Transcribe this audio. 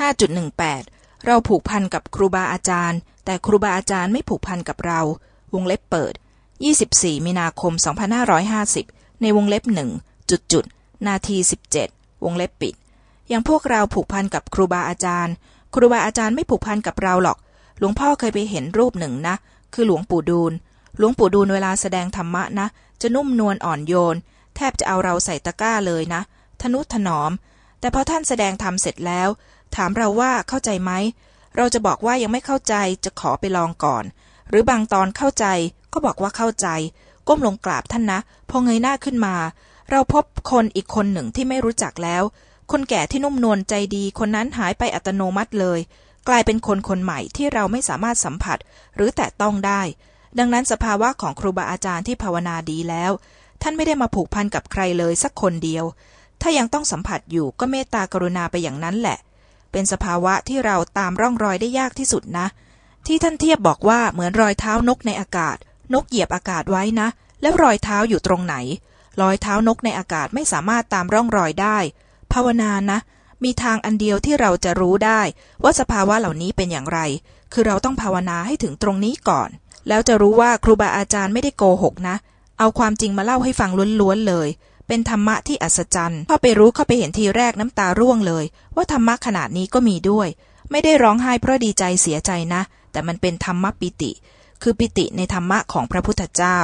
5.18 เราผูกพันกับครูบาอาจารย์ แต่ครูบาอาจารย์ไม่ผูกพันกับเรา วงเล็บเปิด 24 มีนาคม 2550 ในวงเล็บหนึ่งจุดจุดนาที 17 วงเล็บปิด อย่างพวกเราผูกพันกับครูบาอาจารย์ ครูบาอาจารย์ไม่ผูกพันกับเราหรอก หลวงพ่อเคยไปเห็นรูปหนึ่งนะ คือหลวงปู่ดูล หลวงปู่ดูลเวลาแสดงธรรมะนะ จะนุ่มนวลอ่อนโยน แทบจะเอาเราใส่ตะกร้าเลยนะ ทนุถนอม แต่พอท่านแสดงธรรมเสร็จแล้ว ถามเราว่าเข้าใจไหม เราจะบอกว่ายังไม่เข้าใจจะขอไปลองก่อน หรือบางตอนเข้าใจก็บอกว่าเข้าใจ ก้มลงกราบท่านนะ พอเงยหน้าขึ้นมา เราพบคนอีกคนหนึ่งที่ไม่รู้จักแล้ว คนแก่ที่นุ่มนวลใจดีคนนั้นหายไปอัตโนมัติเลย กลายเป็นคนคนใหม่ที่เราไม่สามารถสัมผัส หรือแตะต้องได้ ดังนั้นสภาวะของครูบาอาจารย์ที่ภาวนาดีแล้ว ท่านไม่ได้มาผูกพันกับใครเลยสักคนเดียว ถ้ายังต้องสัมผัสอยู่ก็เมตตากรุณาไปอย่างนั้นแหละ เป็นสภาวะที่เราตามร่องรอยได้ยากที่สุดนะ ที่ท่านเทียบบอกว่าเหมือนรอยเท้านกในอากาศ นกเหยียบอากาศไว้นะ แล้วรอยเท้าอยู่ตรงไหน รอยเท้านกในอากาศไม่สามารถตามร่องรอยได้ ภาวนานะ มีทางอันเดียวที่เราจะรู้ได้ ว่าสภาวะเหล่านี้เป็นอย่างไร คือเราต้องภาวนาให้ถึงตรงนี้ก่อน แล้วจะรู้ว่าครูบาอาจารย์ไม่ได้โกหกนะ เอาความจริงมาเล่าให้ฟังล้วนๆเลย เป็นธรรมะที่อัศจรรย์เข้าไปรู้เข้าไปเห็นทีแรกน้ำตาร่วงเลย ว่าธรรมะขนาดนี้ก็มีด้วย ไม่ได้ร้องไห้เพราะดีใจเสียใจนะ แต่มันเป็นธรรมะปิติ คือปิติในธรรมะของพระพุทธเจ้า